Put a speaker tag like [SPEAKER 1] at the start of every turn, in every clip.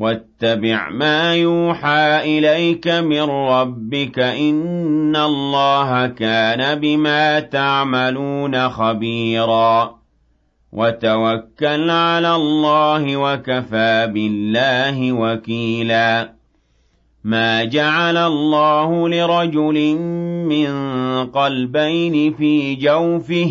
[SPEAKER 1] وَاتَّبِعْ مَا يُوحَىٰ إِلَيْكَ مِن رَّبِّكَ ۚ إِنَّ اللَّهَ كَانَ بِمَا تَعْمَلُونَ خَبِيرًا وَتَوَكَّلْ عَلَى اللَّهِ ۚ وَكَفَىٰ بِاللَّهِ وَكِيلًا مَا جَعَلَ اللَّهُ لِرَجُلٍ مِّن قَلْبَيْنِ فِي جَوْفِهِ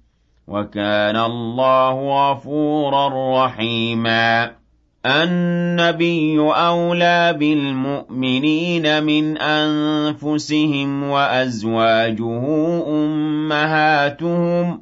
[SPEAKER 1] وَكَانَ اللَّهُ غَفُورًا رَّحِيمًا النبي أولى بالمؤمنين من أنفسهم وأزواجه أمهاتهم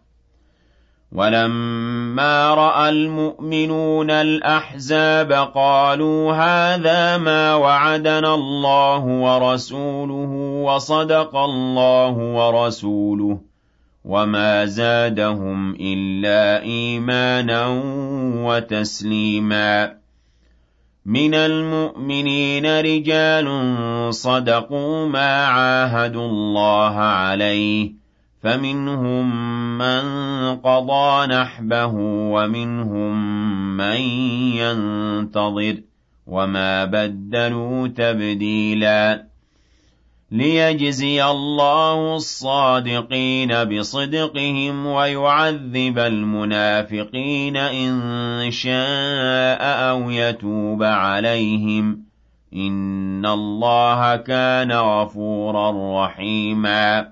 [SPEAKER 1] وَلَمَّا رَأَى الْمُؤْمِنُونَ الْأَحْزَابَ قَالُوا هَٰذَا مَا وَعَدَنَا اللَّهُ وَرَسُولُهُ وَصَدَقَ اللَّهُ وَرَسُولُهُ وَمَا زَادَهُمْ إِلَّا إِيمَانًا وَتَسْلِيمًا مِنَ الْمُؤْمِنِينَ رِجَالٌ صَدَقُوا مَا عَاهَدُوا اللَّهَ عَلَيْهِ فَمِنْهُم مَّن قَضَىٰ نَحْبَهُ وَمِنْهُم مَّن يَنتَظِرُ وَمَا بَدَّلُوا تَبْدِيلًا لِيَجْزِيَ اللَّهُ الصَّادِقِينَ بِصِدْقِهِمْ وَيُعَذِّبَ الْمُنَافِقِينَ إِن شَاءَ أَوْ يَتُوبَ عَلَيْهِمْ ۚ إِنَّ اللَّهَ كَانَ غَفُورًا رَّحِيمًا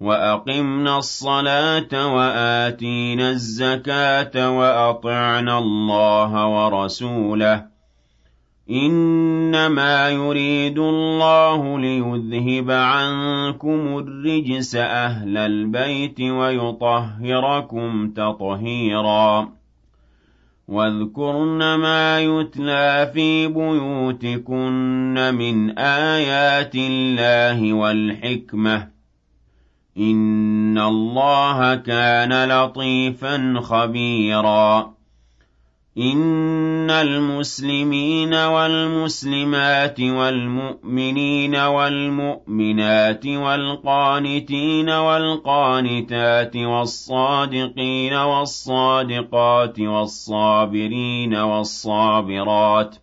[SPEAKER 1] وَأَقِمْنَا الصَّلَاةَ وَآتِينَا الزَّكَاةَ وَأَطِعْنَا اللَّهَ وَرَسُولَهُ ۚ إِنَّمَا يُرِيدُ اللَّهُ لِيُذْهِبَ عَنكُمُ الرِّجْسَ أَهْلَ الْبَيْتِ وَيُطَهِّرَكُمْ تَطْهِيرًا وَاذْكُرْنَ مَا يُتْلَىٰ فِي بُيُوتِكُنَّ مِنْ آيَاتِ اللَّهِ وَالْحِكْمَةِ إِنَّ اللَّهَ كَانَ لَطِيفًا خَبِيرًا إِنَّ الْمُسْلِمِينَ وَالْمُسْلِمَاتِ وَالْمُؤْمِنِينَ وَالْمُؤْمِنَاتِ وَالْقَانِتِينَ وَالْقَانِتَاتِ وَالصَّادِقِينَ وَالصَّادِقَاتِ وَالصَّابِرِينَ وَالصَّابِرَاتِ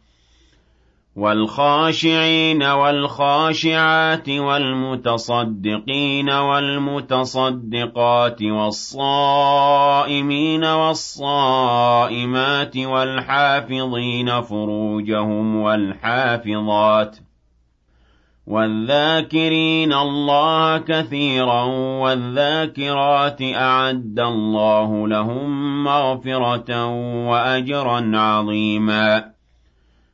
[SPEAKER 1] وَالْخَاشِعِينَ وَالْخَاشِعَاتِ وَالْمُتَصَدِّقِينَ وَالْمُتَصَدِّقَاتِ وَالصَّائِمِينَ وَالصَّائِمَاتِ وَالْحَافِظِينَ فُرُوجَهُمْ وَالْحَافِظَاتِ وَالذَّاكِرِينَ اللَّهَ كَثِيرًا وَالذَّاكِرَاتِ أَعَدَّ اللَّهُ لَهُم مَّغْفِرَةً وَأَجْرًا عَظِيمًا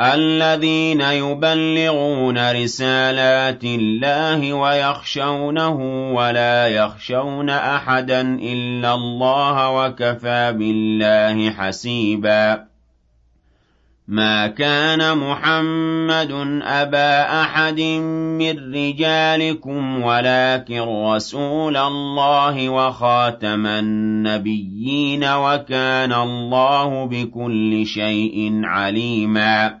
[SPEAKER 1] الَّذِينَ يُبَلِّغُونَ رِسَالَاتِ اللَّهِ وَيَخْشَوْنَهُ وَلَا يَخْشَوْنَ أَحَدًا إِلَّا اللَّهَ ۚ وَكَفَىٰ بِاللَّهِ حَسِيبًا مَا كَانَ مُحَمَّدٌ أَبَا أَحَدٍ مِّن رِّجَالِكُمْ وَلَٰكِن رَّسُولَ اللَّهِ وَخَاتَمَ النَّبِيِّينَ ۗ وَكَانَ اللَّهُ بِكُلِّ شَيْءٍ عَلِيمًا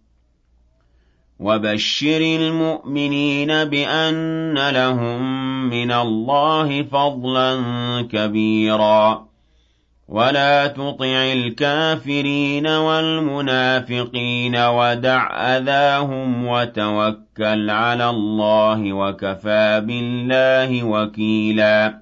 [SPEAKER 1] وَبَشِّرِ الْمُؤْمِنِينَ بِأَنَّ لَهُم مِّنَ اللَّهِ فَضْلًا كَبِيرًا وَلَا تُطِعِ الْكَافِرِينَ وَالْمُنَافِقِينَ وَدَعْ أَذَاهُمْ وَتَوَكَّلْ عَلَى اللَّهِ وَكَفَىٰ بِاللَّهِ وَكِيلًا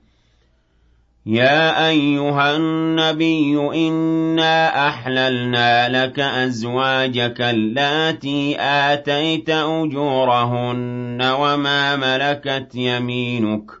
[SPEAKER 1] يا أيها النبي إنا أحللنا لك أزواجك اللاتي آتيت أجورهن وما ملكت يمينك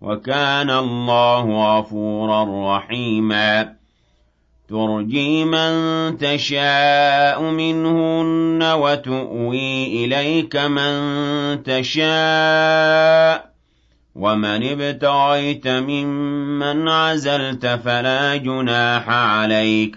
[SPEAKER 1] وَكَانَ اللَّهُ غَفُورًا رَّحِيمًا تُرْجِي مَن تَشَاءُ مِنْهُنَّ وَتُؤْوِي إِلَيْكَ مَن تَشَاءُ وَمَنِ ابْتَغَيْتَ مِمَّنْ عَزَلْتَ فَلَا جُنَاحَ عَلَيْكَ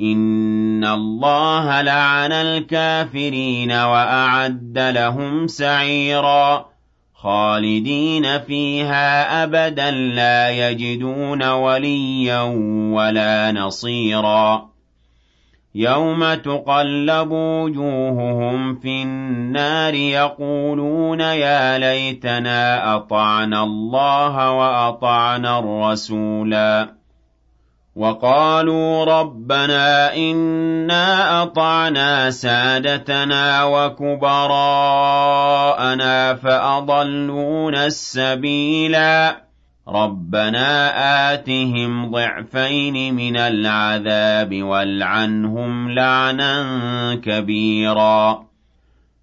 [SPEAKER 1] إِنَّ اللَّهَ لَعَنَ الْكَافِرِينَ وَأَعَدَّ لَهُمْ سَعِيرًا خَالِدِينَ فِيهَا أَبَدًا لَا يَجِدُونَ وَلِيًّا وَلَا نَصِيرًا يَوْمَ تُقَلَّبُ وُجُوهُهُمْ فِي النَّارِ يَقُولُونَ يَا لَيْتَنَا أَطَعْنَا اللَّهَ وَأَطَعْنَا الرَّسُولَا وَقَالُوا رَبَّنَا إِنَّا أَطَعْنَا سَادَتَنَا وَكُبَرَاءَنَا فَأَضَلُّونَا السَّبِيلَا رَبَّنَا آتِهِمْ ضِعْفَيْنِ مِنَ الْعَذَابِ وَالْعَنْهُمْ لَعْنًا كَبِيرًا